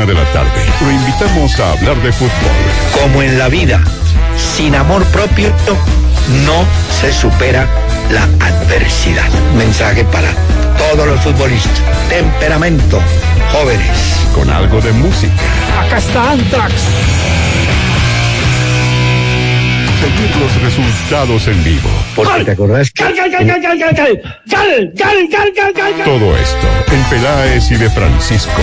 una de la tarde, lo invitamos a hablar de fútbol. Como en la vida, sin amor propio no se supera la adversidad. Mensaje para todos los futbolistas. Temperamento, jóvenes. Con algo de música. Acá está Antrax. Seguir los resultados en vivo. Porque te acordás que... Todo esto en Peláez y de Francisco.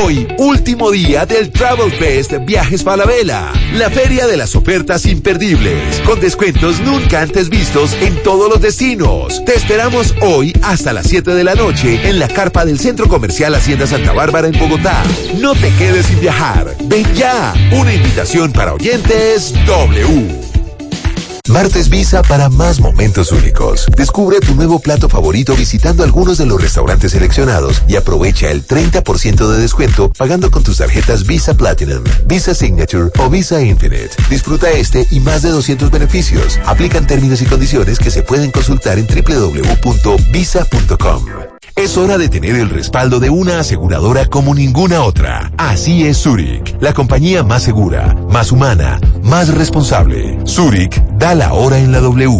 Hoy, último día del Travel Fest Viajes Falabella, la feria de las ofertas imperdibles, con descuentos nunca antes vistos en todos los destinos. Te esperamos hoy hasta las 7 de la noche en la carpa del Centro Comercial Hacienda Santa Bárbara en Bogotá. No te quedes sin viajar. Ven ya. Una invitación para oyentes W. Martes Visa para más momentos únicos. Descubre tu nuevo plato favorito visitando algunos de los restaurantes seleccionados y aprovecha el 30% de descuento pagando con tus tarjetas Visa Platinum, Visa Signature o Visa Infinite. Disfruta este y más de 200 beneficios. Aplican términos y condiciones que se pueden consultar en www.visa.com. Es hora de tener el respaldo de una aseguradora como ninguna otra. Así es Zurich, la compañía más segura, más humana, más responsable. Zurich da la hora en la W.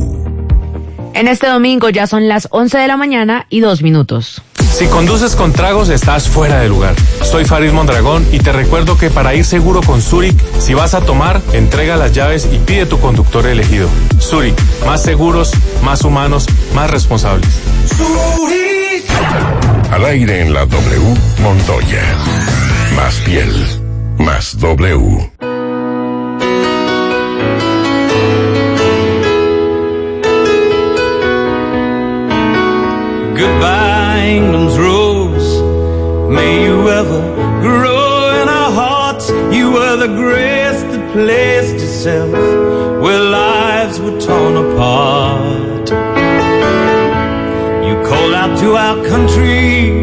En este domingo ya son las 11 de la mañana y dos minutos. Si conduces con tragos estás fuera de lugar. Soy Farid Mondragón y te recuerdo que para ir seguro con Zurich, si vas a tomar, entrega las llaves y pide tu conductor elegido. Zurich, más seguros, más humanos, más responsables. Al aire en la W, Montoya. Más piel, más W. Goodbye, England's rose. May you ever grow in our hearts. You were the grace that placed itself where lives were torn apart. To our country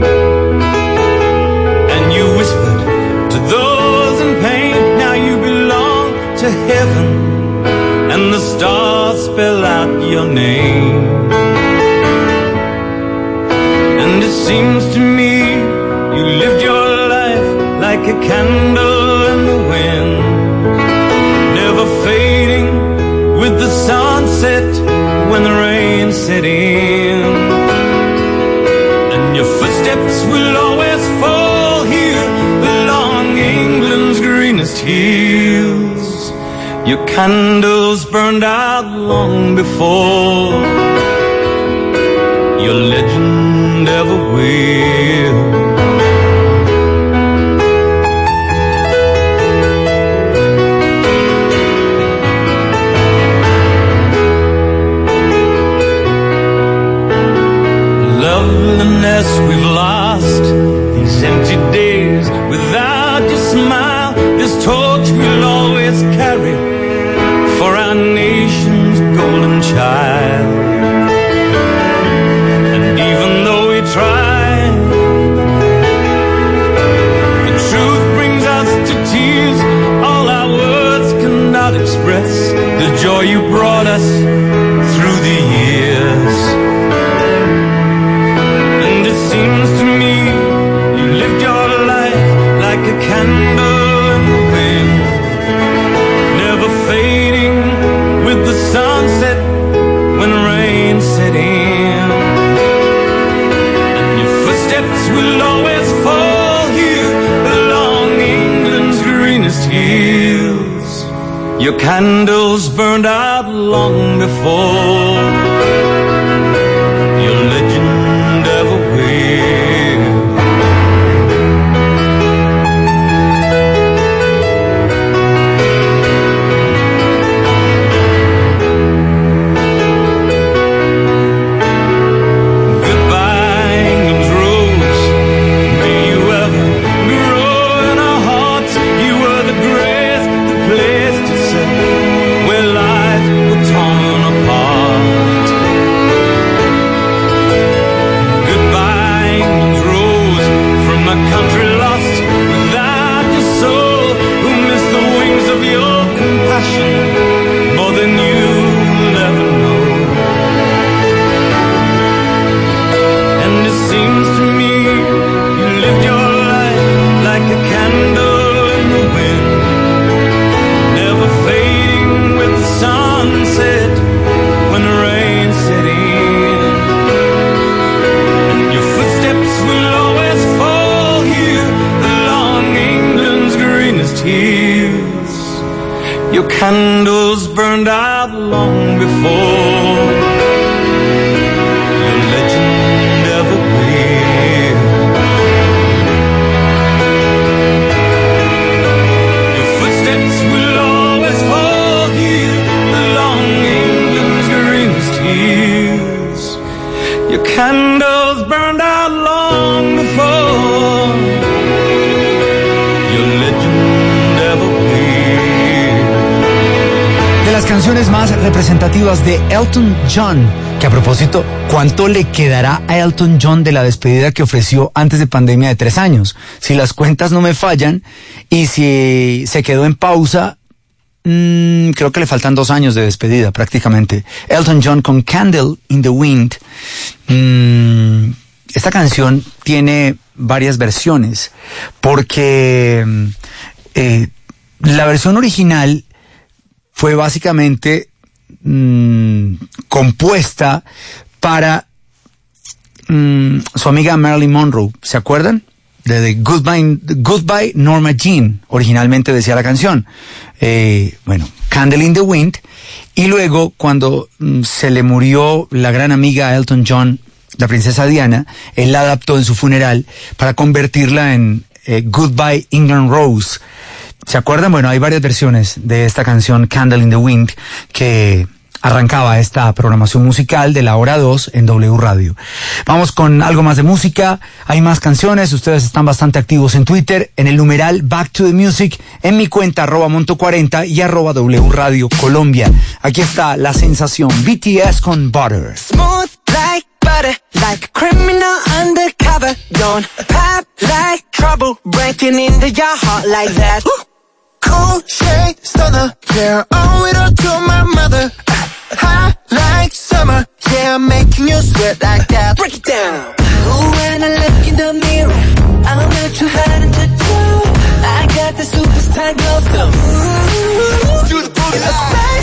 and you whispered to those in pain. Now you belong to heaven and the stars spell out your name. And it seems to me you lived your life like a candle candles burned out long before your legend ever will. Loveliness we've lost, these empty Elton John, que a propósito, ¿cuánto le quedará a Elton John de la despedida que ofreció antes de pandemia de tres años? Si las cuentas no me fallan y si se quedó en pausa, mm, creo que le faltan dos años de despedida prácticamente. Elton John con Candle in the Wind. Mm, esta canción tiene varias versiones porque mm, eh, la versión original fue básicamente mm, compuesta para mm, su amiga Marilyn Monroe. ¿Se acuerdan? De Goodbye, Goodbye Norma Jean, originalmente decía la canción. Eh, bueno, Candle in the Wind. Y luego, cuando mm, se le murió la gran amiga Elton John, la princesa Diana, él la adaptó en su funeral para convertirla en eh, Goodbye England Rose. ¿Se acuerdan? Bueno, hay varias versiones de esta canción Candle in the Wind que arrancaba esta programación musical de la hora 2 en W Radio. Vamos con algo más de música, hay más canciones, ustedes están bastante activos en Twitter, en el numeral Back to the Music, en mi cuenta arroba monto 40 y arroba W Radio Colombia. Aquí está la sensación BTS con Butter. Smooth like butter, like a criminal undercover. Don't pop like trouble, breaking into your heart like that. Cool shade stunner, yeah, owe it all to my mother. Hot like summer, yeah, I'm making you sweat like that. Break it down. Ooh, when I look in the mirror, I'm not too hard to. I got the superstar glow, ooh, do the boogie.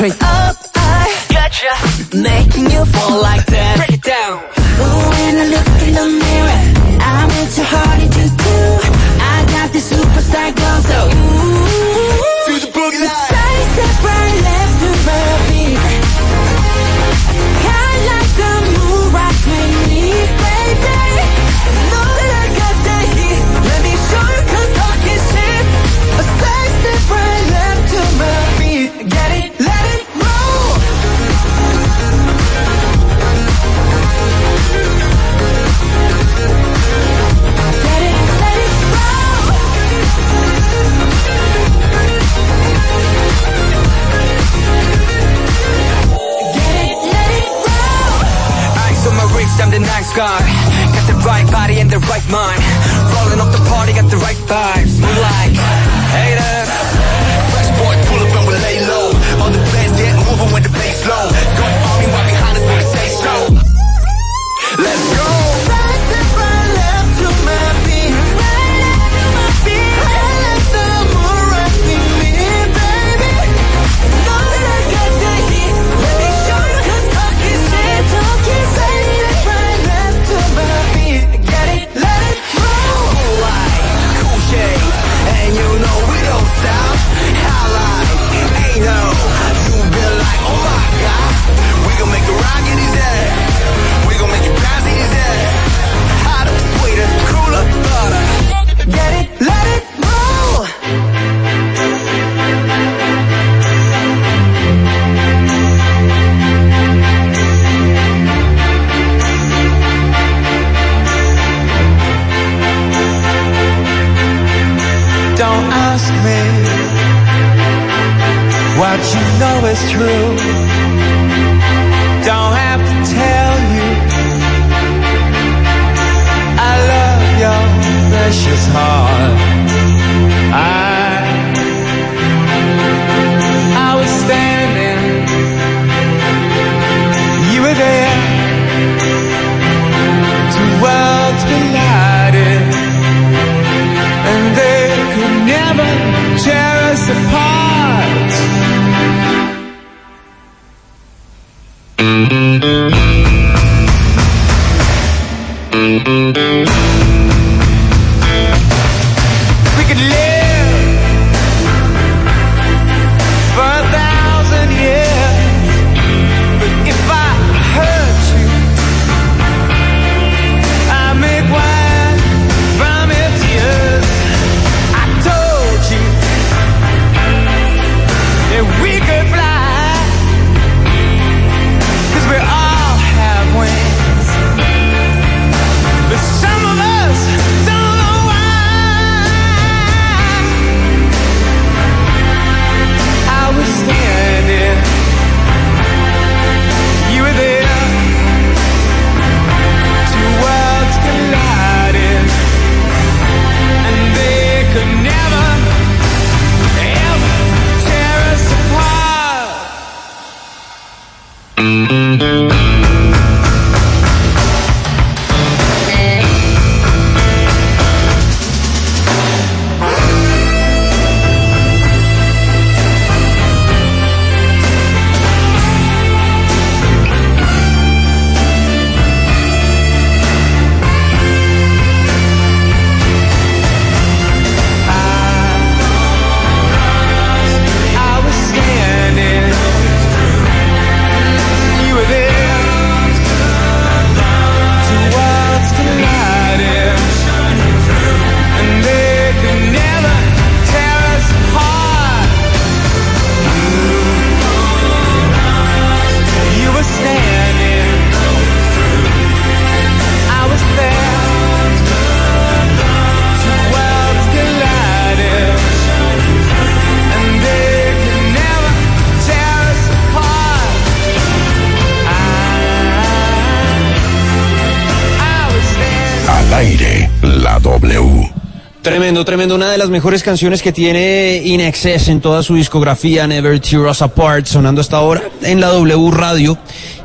Straight up, I gotcha. Making you fall like that. Las mejores canciones que tiene In Excess en toda su discografía, Never Tear Us Apart, sonando hasta ahora en la W Radio.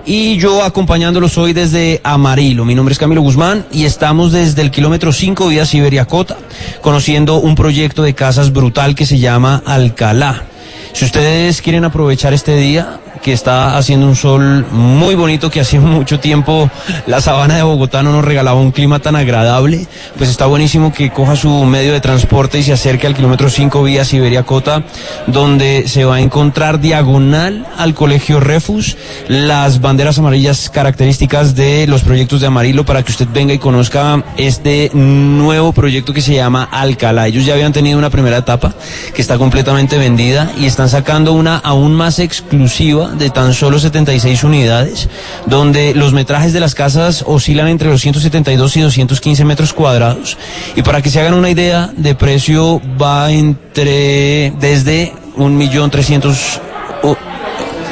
Y yo acompañándolos hoy desde Amarillo. Mi nombre es Camilo Guzmán y estamos desde el kilómetro 5 vía Siberiacota, conociendo un proyecto de casas brutal que se llama Alcalá. Si ustedes quieren aprovechar este día, que está haciendo un sol muy bonito, que hace mucho tiempo la sabana de Bogotá no nos regalaba un clima tan agradable, pues está buenísimo que coja su medio de transporte y se acerque al kilómetro 5 vía Siberiacota, donde se va a encontrar diagonal al colegio Refus las banderas amarillas características de los proyectos de Amarillo para que usted venga y conozca este nuevo proyecto que se llama Alcalá. Ellos ya habían tenido una primera etapa que está completamente vendida y están sacando una aún más exclusiva de tan solo 76 unidades, donde los metrajes de las casas oscilan entre los 172 y 215 metros cuadrados. Y para que se hagan una idea de precio, va entre desde un millón trescientos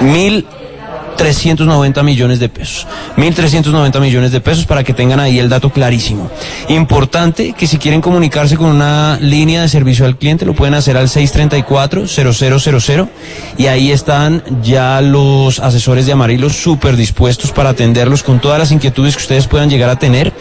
mil 390 millones de pesos. 1.390 millones de pesos para que tengan ahí el dato clarísimo. Importante que si quieren comunicarse con una línea de servicio al cliente lo pueden hacer al 634-0000 y ahí están ya los asesores de Amarillo súper dispuestos para atenderlos con todas las inquietudes que ustedes puedan llegar a tener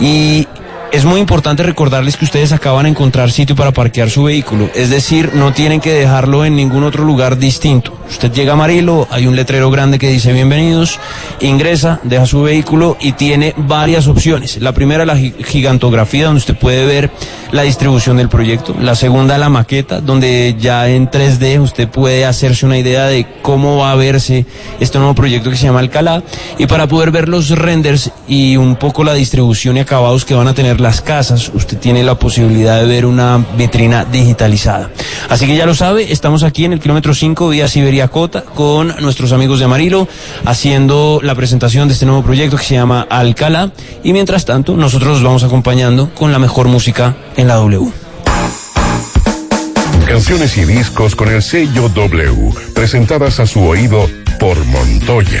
y es muy importante recordarles que ustedes acaban de encontrar sitio para parquear su vehículo, es decir, no tienen que dejarlo en ningún otro lugar distinto. Usted llega a Amarillo, hay un letrero grande que dice bienvenidos, ingresa, deja su vehículo y tiene varias opciones. La primera, la gi- gigantografía, donde usted puede ver la distribución del proyecto. La segunda, la maqueta, donde ya en 3D usted puede hacerse una idea de cómo va a verse este nuevo proyecto que se llama Alcalá. Y para poder ver los renders y un poco la distribución y acabados que van a tener las casas, usted tiene la posibilidad de ver una vitrina digitalizada. Así que ya lo sabe, estamos aquí en el kilómetro 5 vía Siberiacota con nuestros amigos de Amarillo haciendo la presentación de este nuevo proyecto que se llama Alcalá. Y mientras tanto, nosotros los vamos acompañando con la mejor música en la W. Canciones y discos con el sello W, presentadas a su oído por Montoya.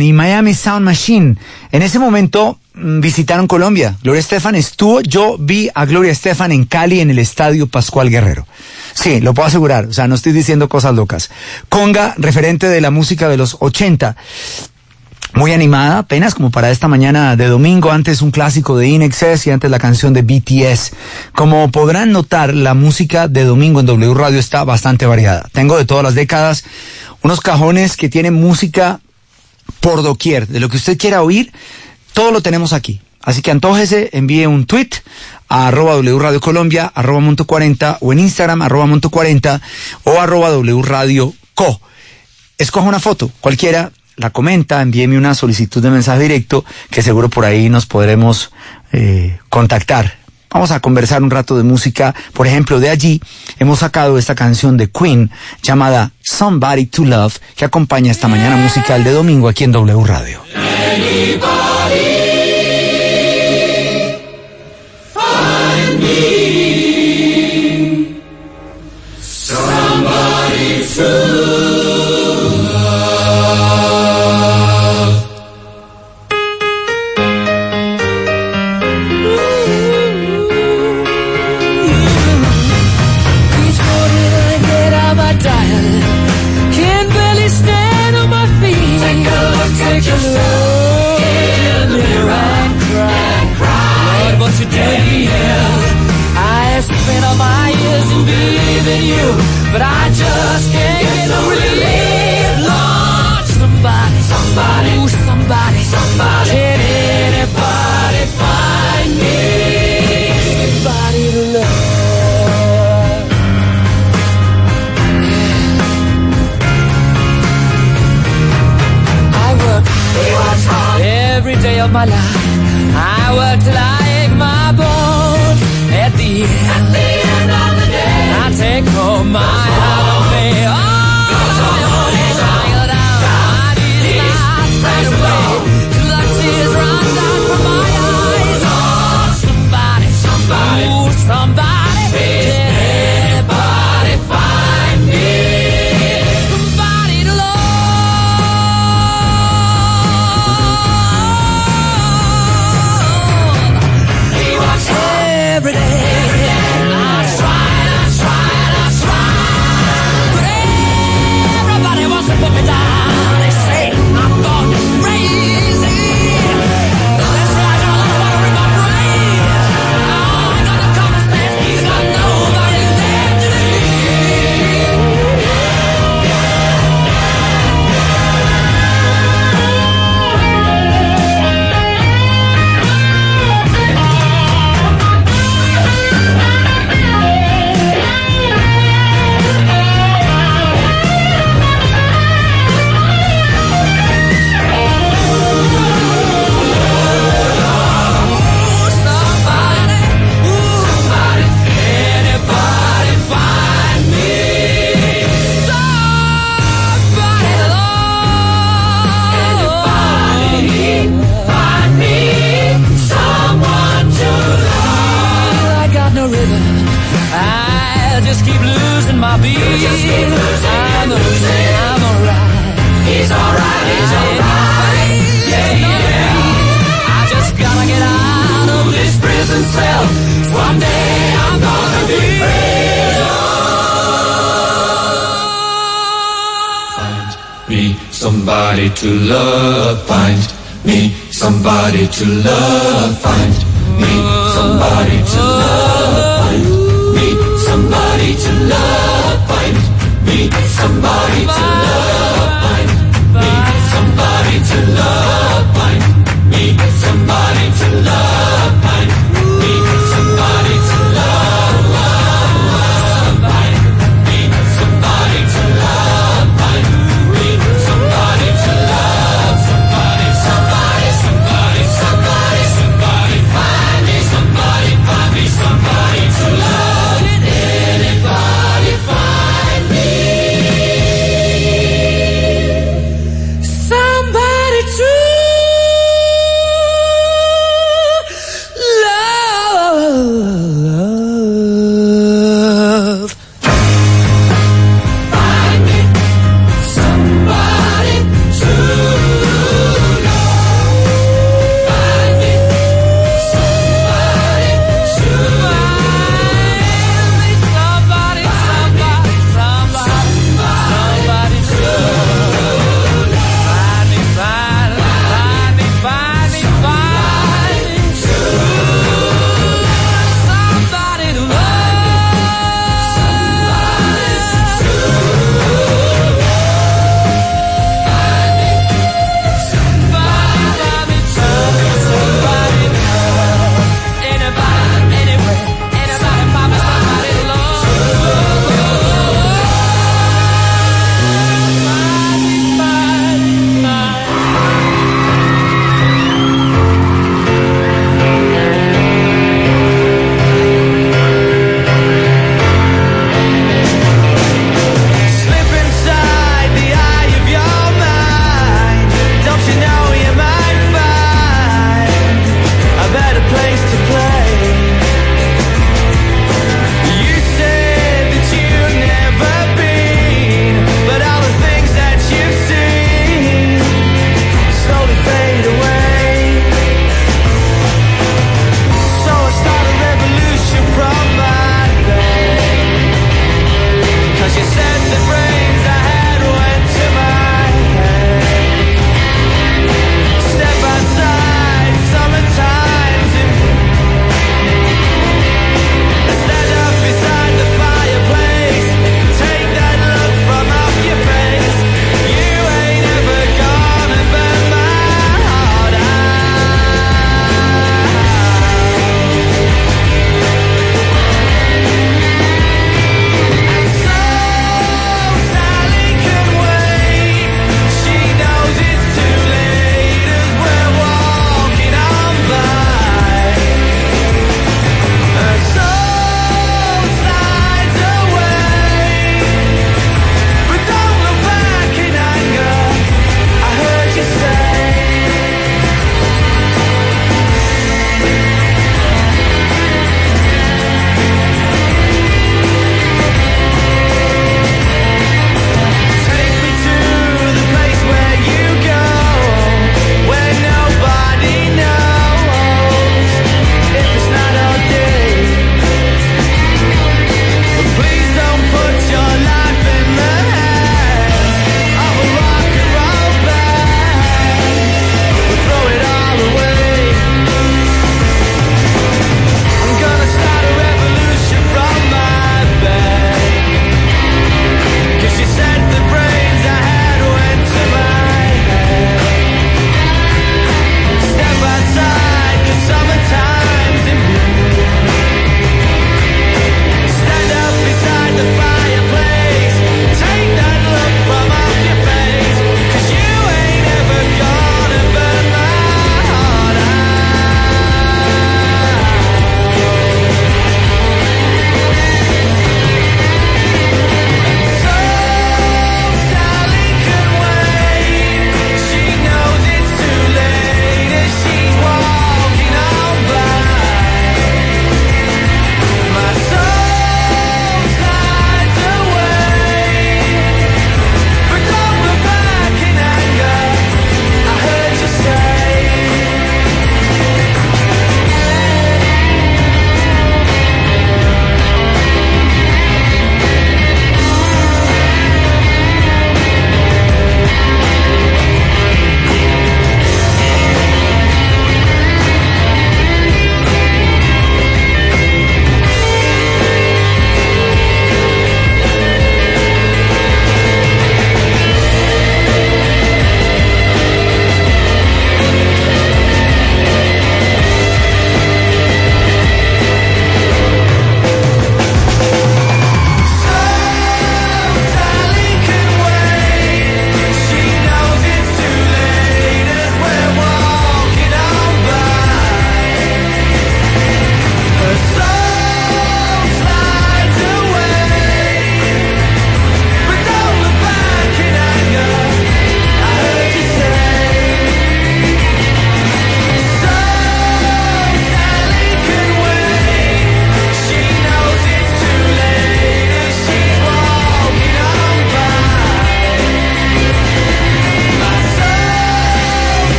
Y Miami Sound Machine en ese momento mm, visitaron Colombia. Gloria Estefan estuvo, yo vi a Gloria Estefan en Cali en el estadio Pascual Guerrero. Sí, lo puedo asegurar, o sea, no estoy diciendo cosas locas. Conga, referente de la música de los 80. Muy animada, apenas como para esta mañana de domingo, antes un clásico de Inexcess y antes la canción de BTS. Como podrán notar, la música de domingo en W Radio está bastante variada. Tengo de todas las décadas unos cajones que tienen música por doquier, de lo que usted quiera oír, todo lo tenemos aquí. Así que antójese, envíe un tweet a arroba W Radio Colombia, arroba Monto 40, o en Instagram, arroba Monto 40, o arroba W Radio Co. Escoja una foto, cualquiera, la comenta, envíeme una solicitud de mensaje directo, que seguro por ahí nos podremos eh, contactar. Vamos a conversar un rato de música. Por ejemplo, de allí hemos sacado esta canción de Queen llamada Somebody to Love, que acompaña esta mañana musical de domingo aquí en W Radio. Believing you, but I just can't get no relief. Somebody, somebody, ooh, somebody, somebody. Can anybody find me? Somebody to love. I work, every day of my life. I work till I ache my bones. At the end, at the end of the day, I take home my me. Oh, I go down, I need my straight away. Till the tears run down from my eyes. Oh, somebody, somebody, ooh, somebody, Just keep losing my beat. I'm a, losing, I'm alright. He's alright, he's alright. Yeah, yeah. I just gotta get out of this prison cell. Someday I'm gonna be free. Find me somebody to love. Find me somebody to love. Find me somebody to love. Me somebody. to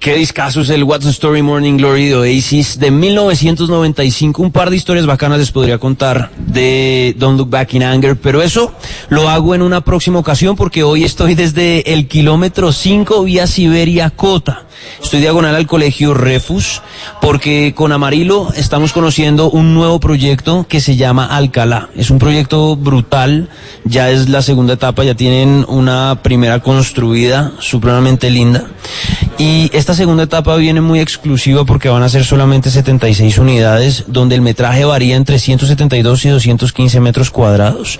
Qué discazo es el What's Story Morning Glory de Oasis de 1995. Un par de historias bacanas les podría contar de Don't Look Back in Anger, pero eso lo hago en una próxima ocasión porque hoy estoy desde el kilómetro 5 vía Siberia Cota. Estoy diagonal al colegio Refus porque con Amarillo estamos conociendo un nuevo proyecto que se llama Alcalá. Es un proyecto brutal, ya es la segunda etapa, ya tienen una primera construida supremamente linda. Y esta segunda etapa viene muy exclusiva porque van a ser solamente 76 unidades, donde el metraje varía entre 172 y 215 metros cuadrados.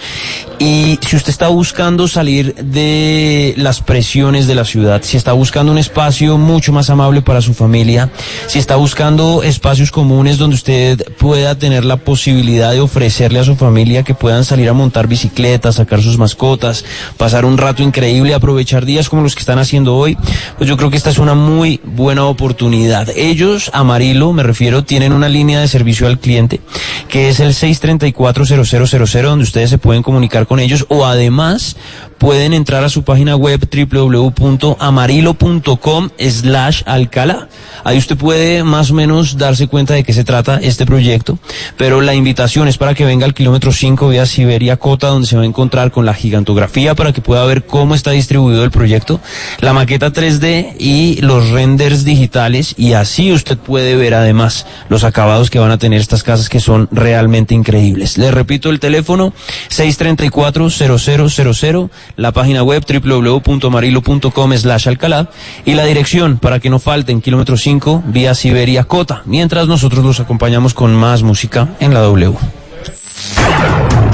Y si usted está buscando salir de las presiones de la ciudad, si está buscando un espacio mucho más amable para su familia, si está buscando espacios comunes donde usted pueda tener la posibilidad de ofrecerle a su familia que puedan salir a montar bicicletas, sacar sus mascotas, pasar un rato increíble, aprovechar días como los que están haciendo hoy, pues yo creo que esta es una muy buena oportunidad. Ellos, Amarillo, me refiero, tienen una línea de servicio al cliente que es el 634-0000 donde ustedes se pueden comunicar con ellos o además pueden entrar a su página web www.amarillo.com slash alcalá. Ahí usted puede más o menos darse cuenta de qué se trata este proyecto, pero la invitación es para que venga al kilómetro 5 vía Siberia Cota, donde se va a encontrar con la gigantografía para que pueda ver cómo está distribuido el proyecto, la maqueta 3D y los renders digitales, y así usted puede ver además los acabados que van a tener estas casas que son realmente increíbles. Les repito el teléfono 634-0000, la página web www.amarillo.com slash alcalá y la dirección para que no falten kilómetro 5 vía Siberia Cota, mientras nosotros los acompañamos con más música en la W.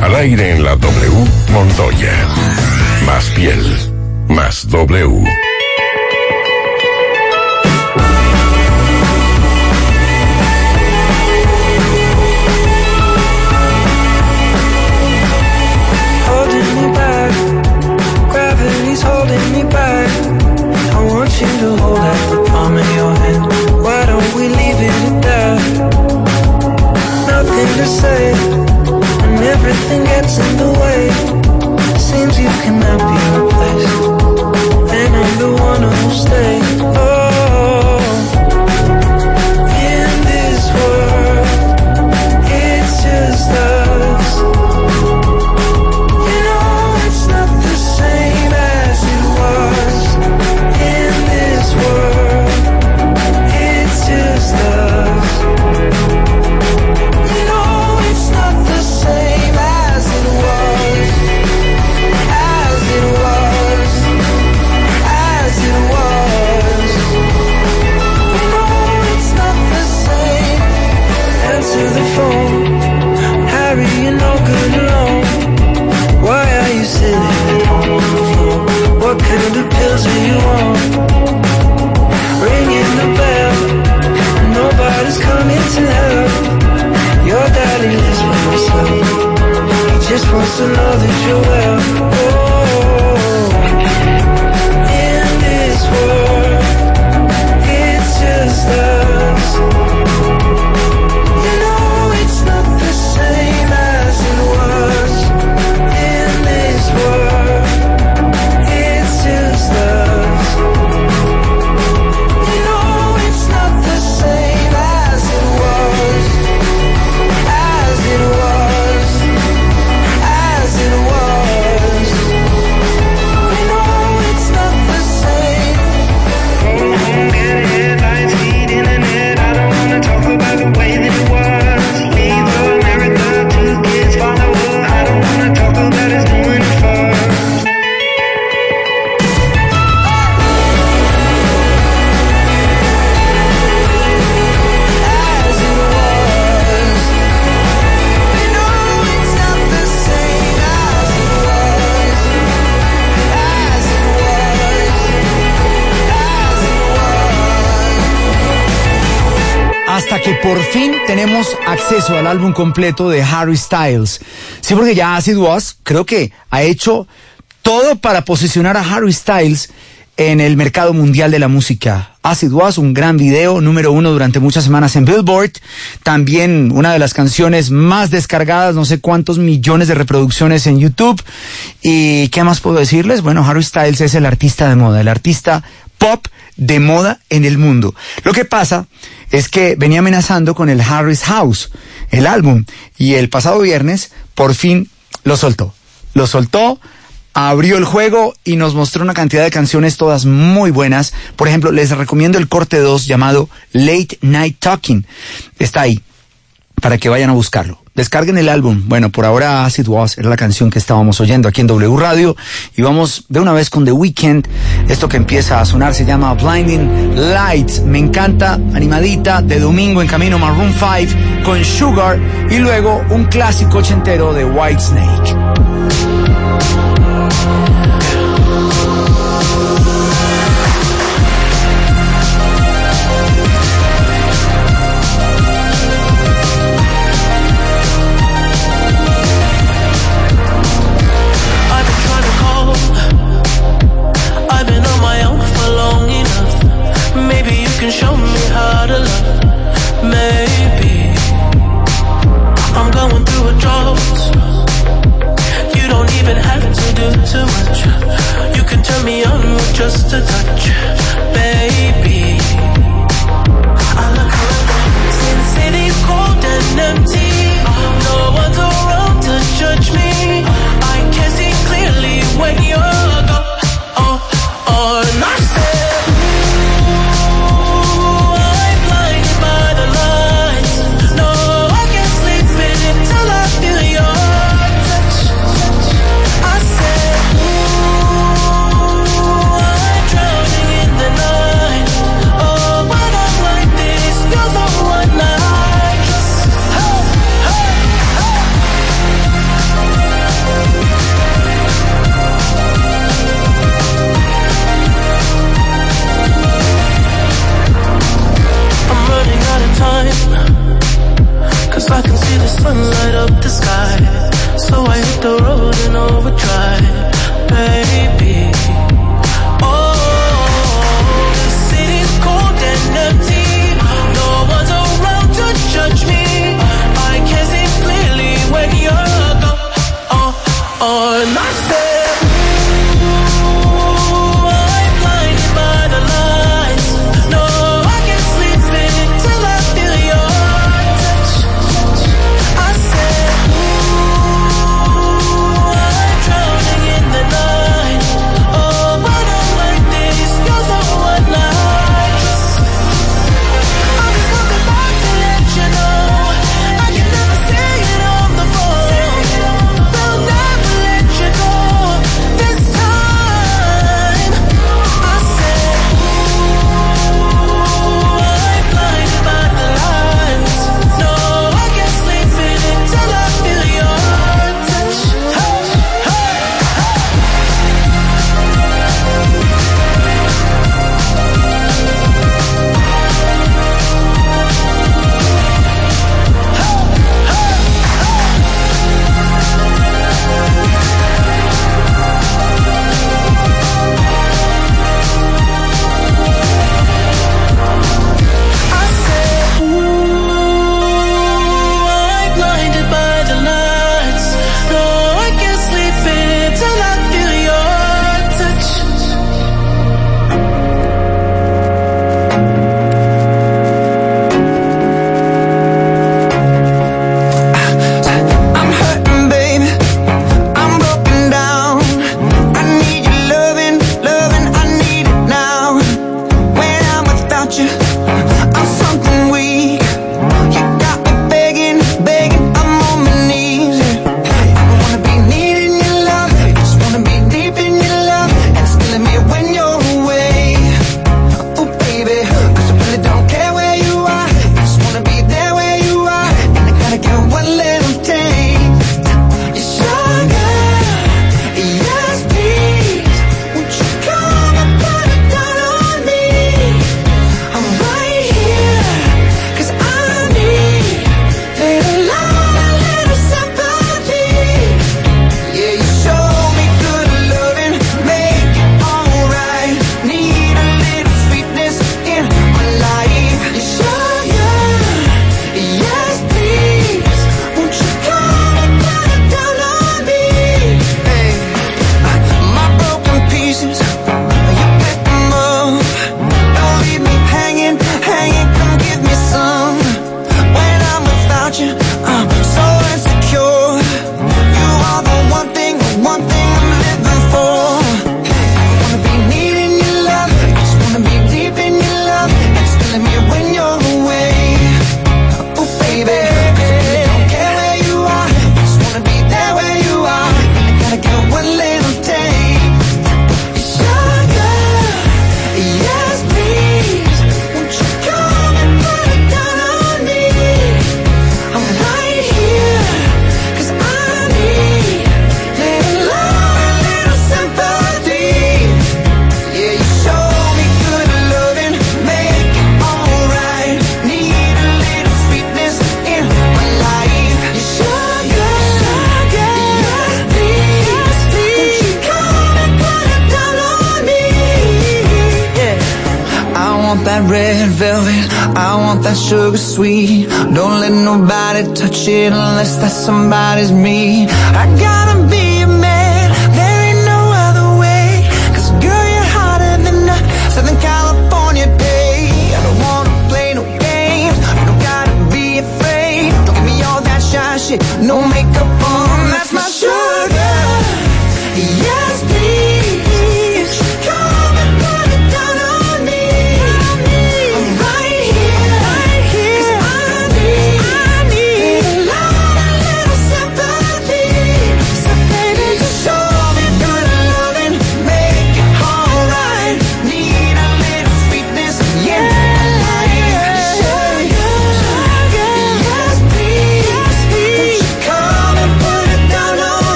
Al aire en la W, Montoya. Más piel, más W. to say, and everything gets in the way. Seems you cannot be replaced, and I'm the one who'll stay. Just wants to know that you're well. Acceso al álbum completo de Harry Styles. Sí, porque ya Acid Was creo que ha hecho todo para posicionar a Harry Styles en el mercado mundial de la música. Acid Was, un gran video, número uno durante muchas semanas en Billboard. También una de las canciones más descargadas, no sé cuántos millones de reproducciones en YouTube. ¿Y qué más puedo decirles? Bueno, Harry Styles es el artista de moda, el artista pop de moda en el mundo. Lo que pasa es que venía amenazando con el Harris House, el álbum, y el pasado viernes por fin lo soltó. Lo soltó, abrió el juego y nos mostró una cantidad de canciones todas muy buenas. Por ejemplo, les recomiendo el corte 2 llamado Late Night Talking. Está ahí para que vayan a buscarlo. Descarguen el álbum. Bueno, por ahora Acid Was era la canción que estábamos oyendo aquí en W Radio. Y vamos de una vez con The Weeknd. Esto que empieza a sonar se llama Blinding Lights. Me encanta, animadita, de domingo en camino Maroon 5 con Sugar. Y luego un clásico ochentero de Whitesnake. I've just a touch,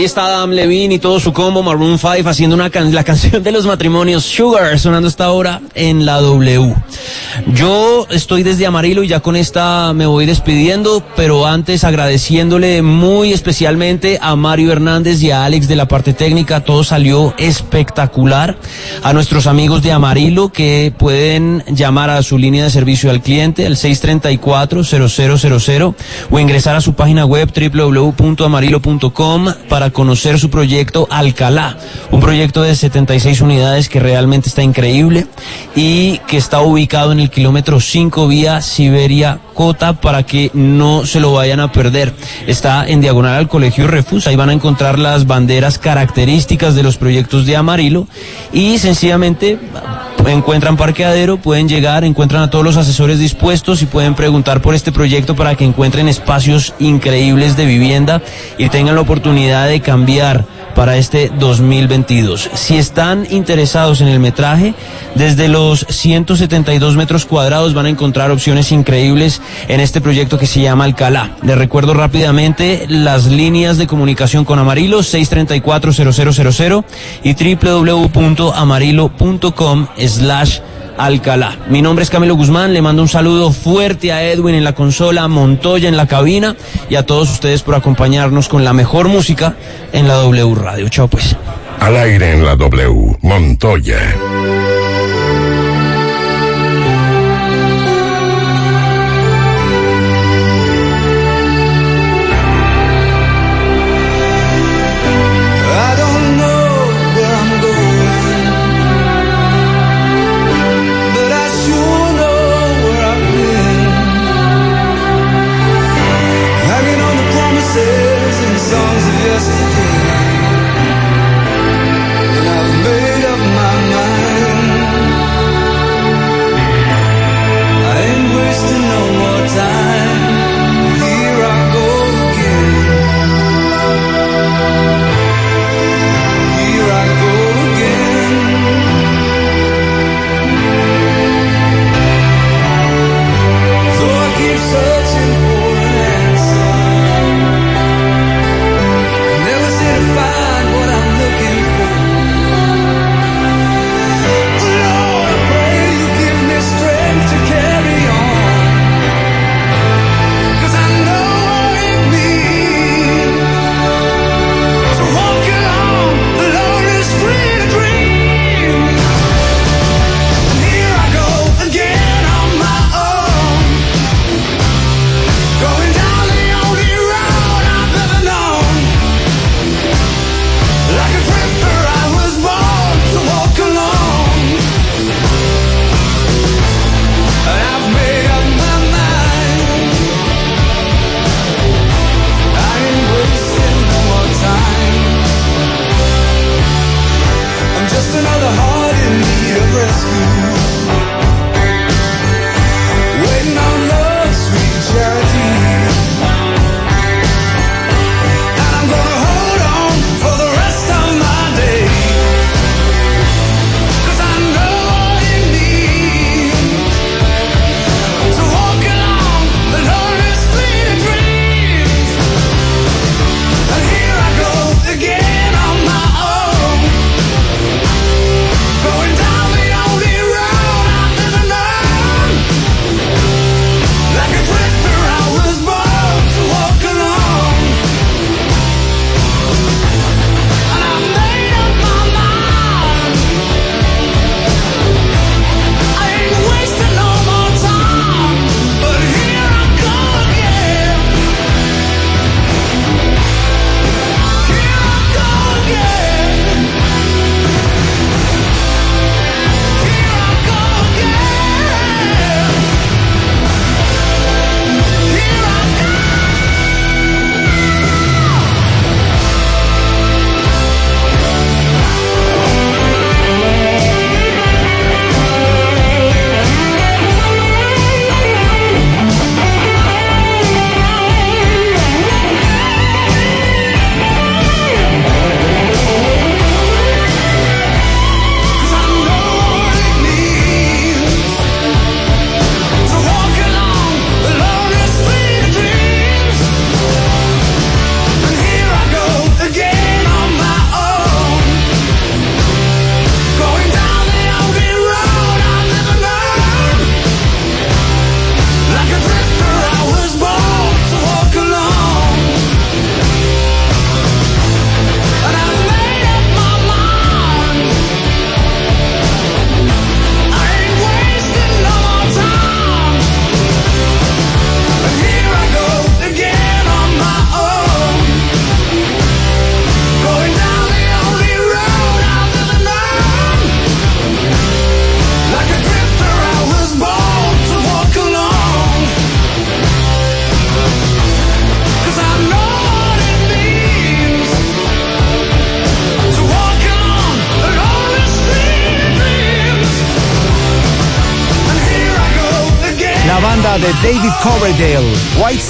Ahí está Adam Levine y todo su combo Maroon 5 haciendo la canción de los matrimonios Sugar sonando esta hora en la W. Yo estoy desde Amarillo y ya con esta me voy despidiendo, pero antes agradeciéndole muy especialmente a Mario Hernández y a Alex de la parte técnica, todo salió espectacular. A nuestros amigos de Amarillo que pueden llamar a su línea de servicio al cliente al 634-0000 o ingresar a su página web www.amarillo.com para conocer su proyecto Alcalá, un proyecto de 76 unidades que realmente está increíble y que está ubicado en el kilómetro 5 vía Siberia Cota para que no se lo vayan a perder. Está en diagonal al Colegio Refus, ahí van a encontrar las banderas características de los proyectos de Amarillo y sencillamente encuentran parqueadero, pueden llegar, encuentran a todos los asesores dispuestos y pueden preguntar por este proyecto para que encuentren espacios increíbles de vivienda y tengan la oportunidad de cambiar para este 2022. Si están interesados en el metraje, desde los 172 metros cuadrados van a encontrar opciones increíbles en este proyecto que se llama Alcalá. Les recuerdo rápidamente las líneas de comunicación con Amarillo 634-0000 y www.amarillo.com slash Alcalá. Mi nombre es Camilo Guzmán, le mando un saludo fuerte a Edwin en la consola, Montoya en la cabina y a todos ustedes por acompañarnos con la mejor música en la W Radio. Chao pues. Al aire en la W. Montoya.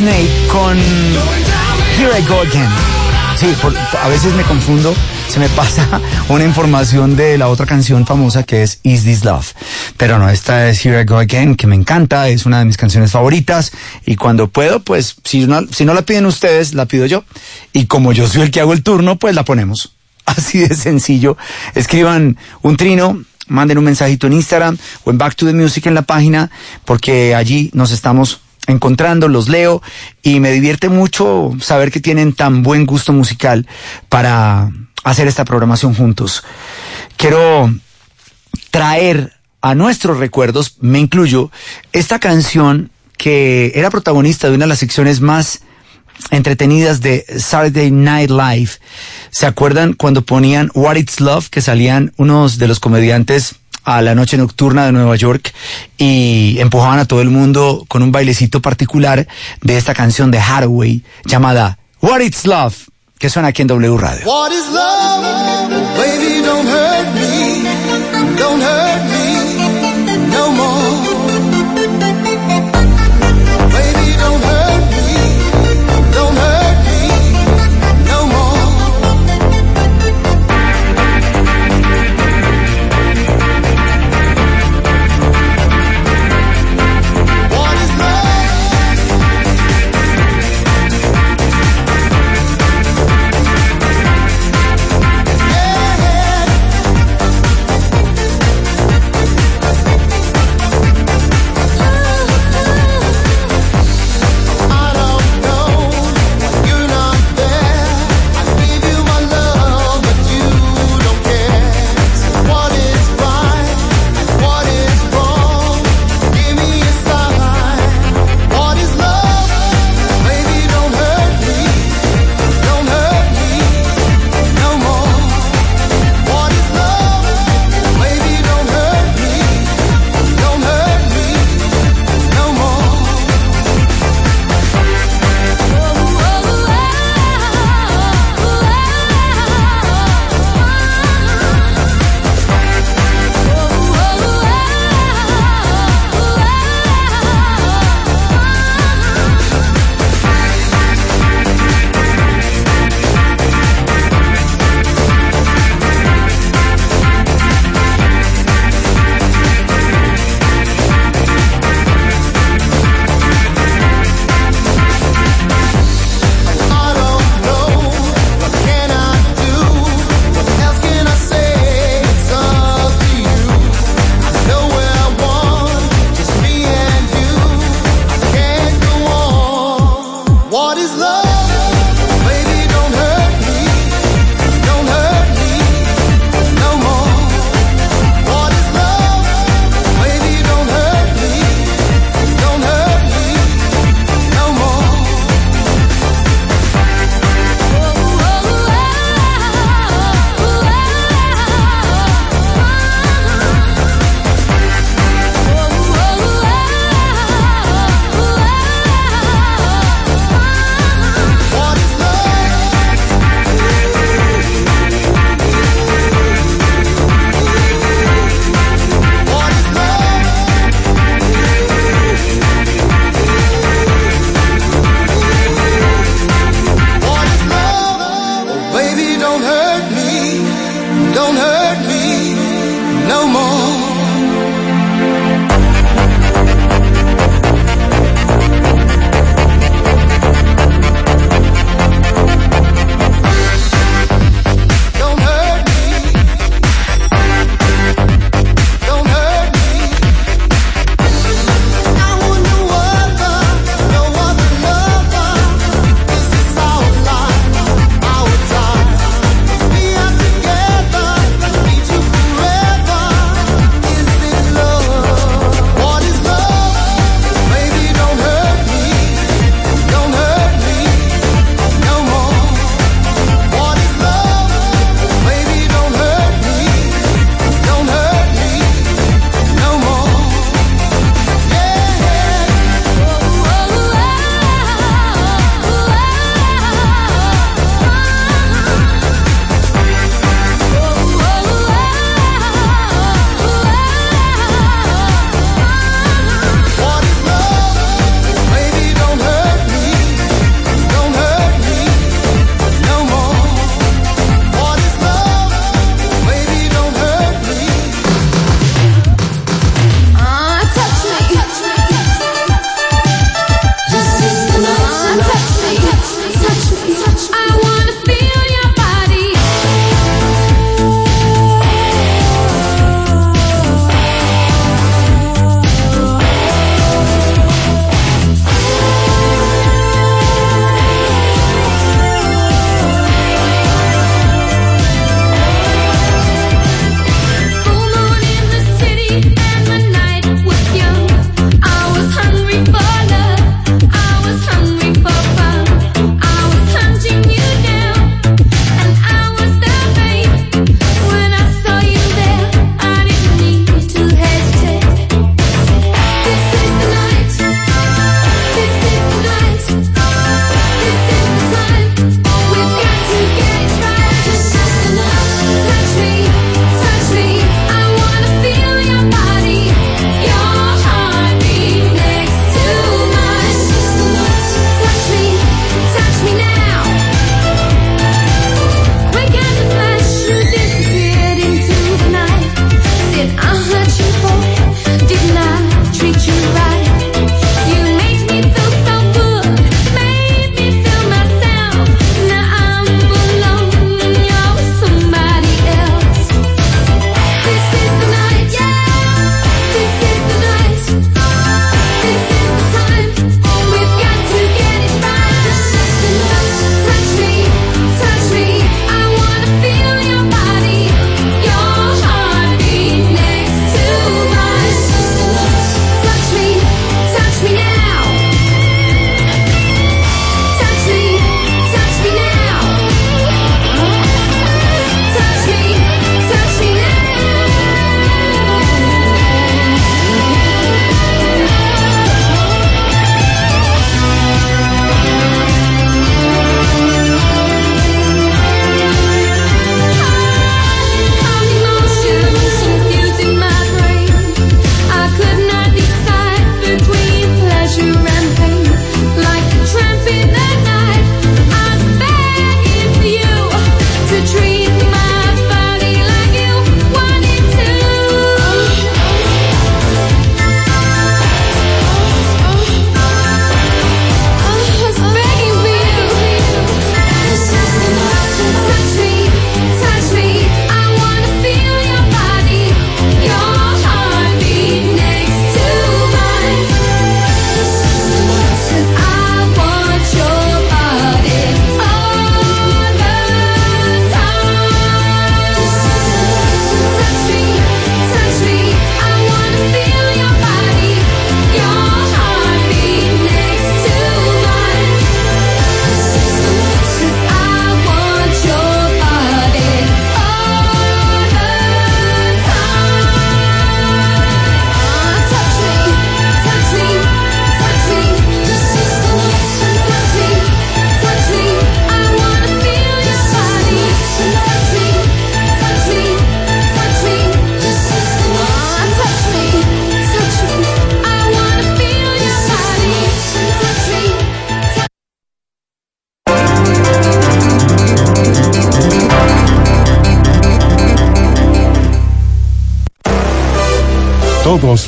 Snake con Here I Go Again. Sí, a veces me confundo, se me pasa una información de la otra canción famosa que es Is This Love. Pero no, esta es Here I Go Again, que me encanta, es una de mis canciones favoritas. Y cuando puedo, pues, si no, si no la piden ustedes, la pido yo. Y como yo soy el que hago el turno, pues la ponemos. Así de sencillo. Escriban un trino, manden un mensajito en Instagram o en Back to the Music en la página, porque allí nos estamos encontrando, los leo y me divierte mucho saber que tienen tan buen gusto musical para hacer esta programación juntos. Quiero traer a nuestros recuerdos, me incluyo, esta canción que era protagonista de una de las secciones más entretenidas de Saturday Night Live. ¿Se acuerdan cuando ponían What It's Love, que salían unos de los comediantes a la noche nocturna de Nueva York y empujaban a todo el mundo con un bailecito particular de esta canción de Hathaway llamada What It's Love, que suena aquí en W Radio. What is love? Baby, don't hurt me. Don't hurt me What is love.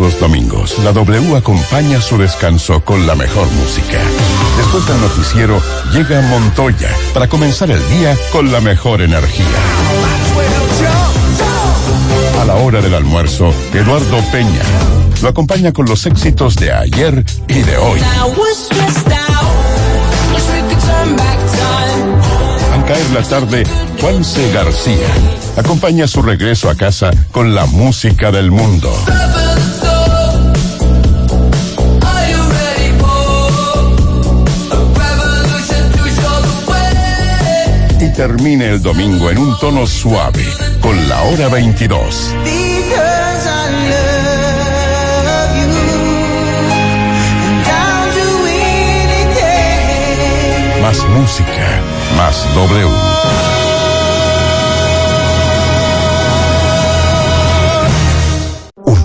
Los domingos, la W acompaña su descanso con la mejor música. Después del noticiero, llega Montoya para comenzar el día con la mejor energía. A la hora del almuerzo, Eduardo Peña lo acompaña con los éxitos de ayer y de hoy. Al caer la tarde, Juanse García acompaña su regreso a casa con la música del mundo. Termine el domingo en un tono suave con la hora 22. Because I love you. And I'll do anything. Más música, más W.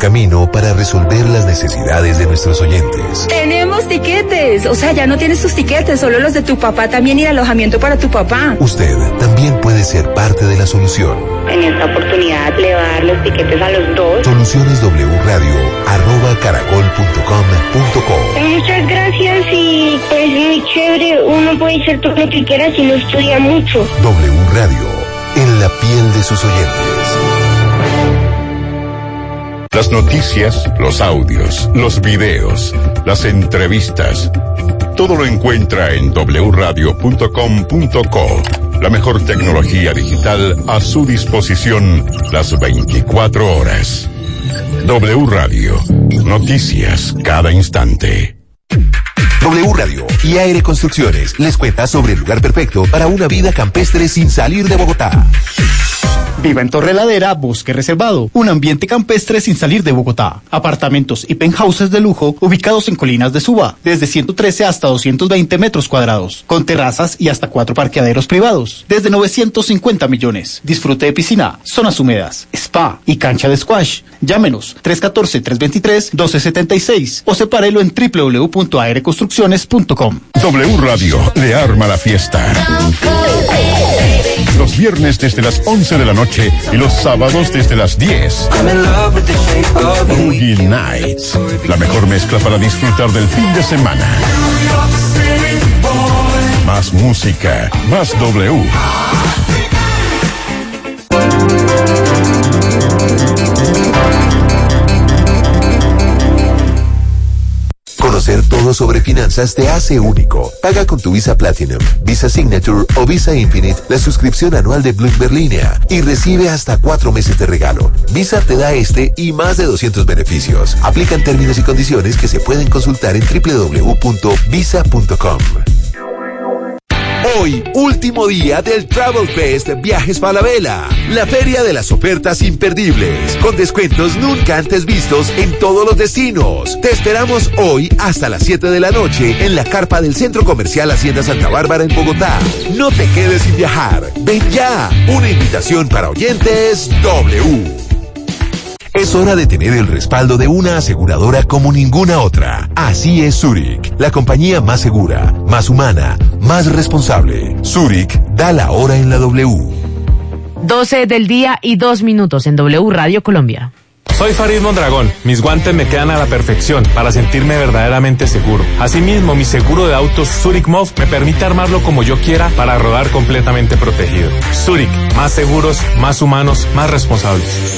camino para resolver las necesidades de nuestros oyentes. Tenemos tiquetes, o sea, ya no tienes tus tiquetes, solo los de tu papá también y el alojamiento para tu papá. Usted también puede ser parte de la solución. En esta oportunidad le va a dar los tiquetes a los dos. Soluciones W Radio, arroba caracol.com.co. Muchas gracias y pues muy chévere. Uno puede ser todo lo que quiera si no estudia mucho. W Radio, en la piel de sus oyentes. Las noticias, los audios, los videos, las entrevistas. Todo lo encuentra en wradio.com.co. La mejor tecnología digital a su disposición las 24 horas. W Radio. Noticias cada instante. W Radio y Aire Construcciones les cuenta sobre el lugar perfecto para una vida campestre sin salir de Bogotá. Viva en Torre Ladera, Bosque Reservado, un ambiente campestre sin salir de Bogotá. Apartamentos y penthouses de lujo ubicados en colinas de Suba, desde 113 hasta 220 metros cuadrados, con terrazas y hasta cuatro parqueaderos privados, desde 950 millones. Disfrute de piscina, zonas húmedas, spa y cancha de squash. Llámenos 314-323-1276 o sepárelo en www.aireconstrucciones.com. W Radio le arma la fiesta. Los viernes desde las 11 de la noche y los sábados desde las 10. Boogie Nights. La mejor mezcla para disfrutar del fin de semana. Más música, más W. Conocer todo sobre finanzas te hace único. Paga con tu Visa Platinum, Visa Signature o Visa Infinite la suscripción anual de Bloomberg Línea y recibe hasta cuatro meses de regalo. Visa te da este y más de 200 beneficios. Aplican términos y condiciones que se pueden consultar en www.visa.com. Hoy, último día del Travel Fest Viajes Falabella, la feria de las ofertas imperdibles, con descuentos nunca antes vistos en todos los destinos. Te esperamos hoy hasta las 7 de la noche en la carpa del Centro Comercial Hacienda Santa Bárbara en Bogotá. No te quedes sin viajar. Ven ya. Una invitación para oyentes W. Es hora de tener el respaldo de una aseguradora como ninguna otra. Así es Zurich, la compañía más segura, más humana, más responsable. Zurich da la hora en la W. 12 del día y 2 minutos en W Radio Colombia. Soy Farid Mondragón. Mis guantes me quedan a la perfección para sentirme verdaderamente seguro. Asimismo, mi seguro de autos Zurich Mov me permite armarlo como yo quiera para rodar completamente protegido. Zurich, más seguros, más humanos, más responsables.